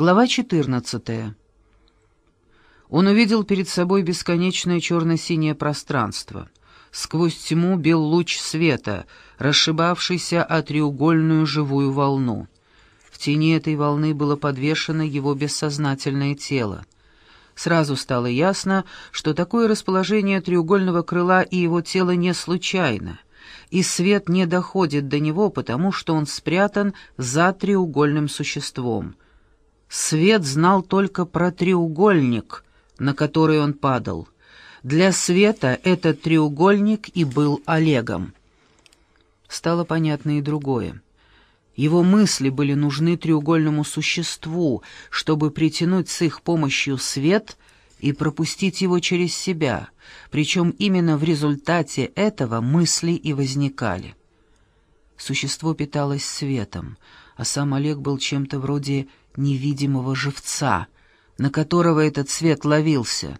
Глава 14. Он увидел перед собой бесконечное черно-синее пространство. Сквозь тьму бил луч света, расшибавшийся о треугольную живую волну. В тени этой волны было подвешено его бессознательное тело. Сразу стало ясно, что такое расположение треугольного крыла и его тела не случайно, и свет не доходит до него, потому что он спрятан за треугольным существом — Свет знал только про треугольник, на который он падал. Для Света этот треугольник и был Олегом. Стало понятно и другое. Его мысли были нужны треугольному существу, чтобы притянуть с их помощью свет и пропустить его через себя, причем именно в результате этого мысли и возникали. Существо питалось светом, а сам Олег был чем-то вроде невидимого живца, на которого этот свет ловился.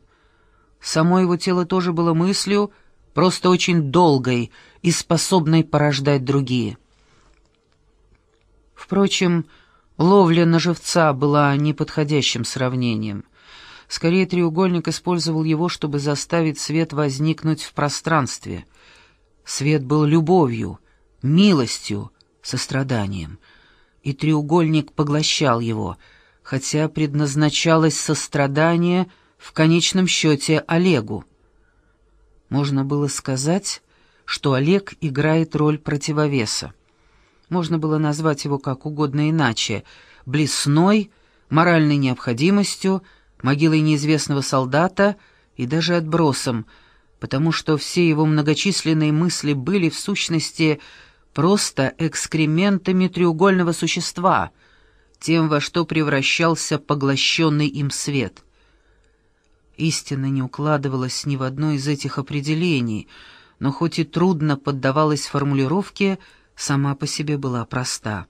Само его тело тоже было мыслью, просто очень долгой и способной порождать другие. Впрочем, ловля на живца была неподходящим сравнением. Скорее, треугольник использовал его, чтобы заставить свет возникнуть в пространстве. Свет был любовью, милостью, состраданием — и треугольник поглощал его, хотя предназначалось сострадание в конечном счете Олегу. Можно было сказать, что Олег играет роль противовеса. Можно было назвать его как угодно иначе — блесной, моральной необходимостью, могилой неизвестного солдата и даже отбросом, потому что все его многочисленные мысли были, в сущности, просто экскрементами треугольного существа, тем, во что превращался поглощенный им свет. Истина не укладывалась ни в одно из этих определений, но хоть и трудно поддавалась формулировке, сама по себе была проста.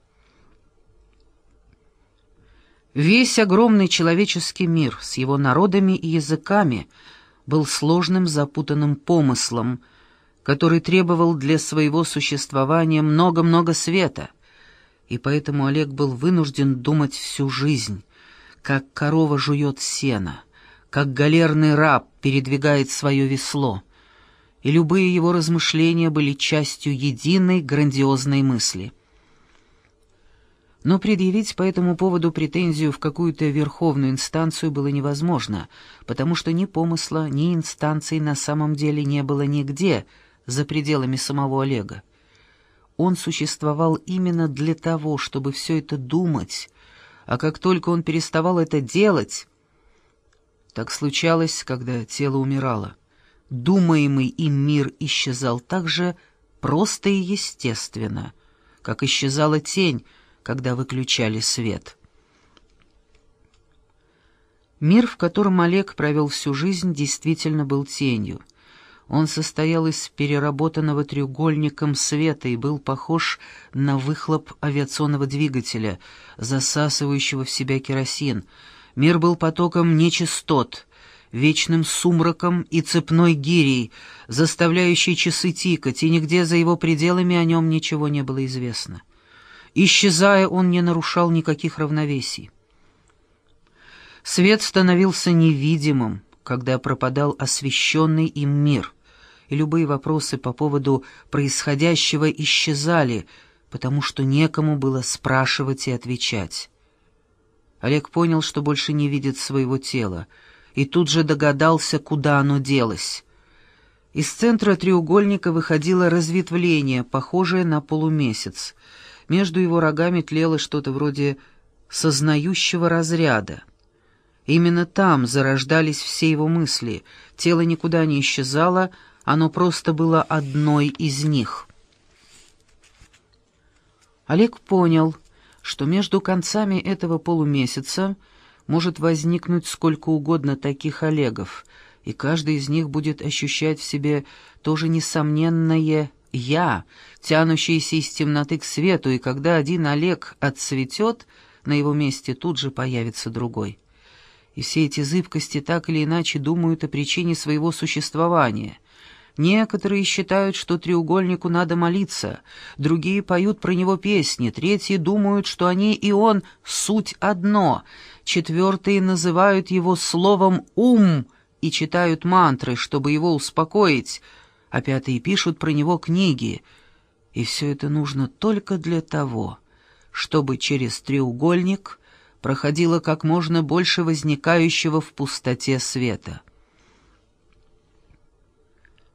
Весь огромный человеческий мир с его народами и языками был сложным запутанным помыслом — который требовал для своего существования много-много света, и поэтому Олег был вынужден думать всю жизнь, как корова жует сено, как галерный раб передвигает свое весло, и любые его размышления были частью единой грандиозной мысли. Но предъявить по этому поводу претензию в какую-то верховную инстанцию было невозможно, потому что ни помысла, ни инстанции на самом деле не было нигде — за пределами самого Олега. Он существовал именно для того, чтобы все это думать, а как только он переставал это делать... Так случалось, когда тело умирало. Думаемый им мир исчезал так же просто и естественно, как исчезала тень, когда выключали свет. Мир, в котором Олег провел всю жизнь, действительно был тенью — он состоял из переработанного треугольником света и был похож на выхлоп авиационного двигателя, засасывающего в себя керосин. Мир был потоком нечистот, вечным сумраком и цепной гирей, заставляющей часы тикать, и нигде за его пределами о нем ничего не было известно. Исчезая, он не нарушал никаких равновесий. Свет становился невидимым, когда пропадал освещенный им мир — и любые вопросы по поводу происходящего исчезали, потому что некому было спрашивать и отвечать. Олег понял, что больше не видит своего тела, и тут же догадался, куда оно делось. Из центра треугольника выходило разветвление, похожее на полумесяц. Между его рогами тлело что-то вроде сознающего разряда. Именно там зарождались все его мысли, тело никуда не исчезало, оно просто было одной из них. Олег понял, что между концами этого полумесяца может возникнуть сколько угодно таких Олегов, и каждый из них будет ощущать в себе тоже несомненное «я», тянущееся из темноты к свету, и когда один Олег отцветет, на его месте тут же появится другой. И все эти зыбкости так или иначе думают о причине своего существования — Некоторые считают, что треугольнику надо молиться, другие поют про него песни, третьи думают, что они и он — суть одно, четвертые называют его словом «ум» и читают мантры, чтобы его успокоить, а пятые пишут про него книги. И все это нужно только для того, чтобы через треугольник проходило как можно больше возникающего в пустоте света.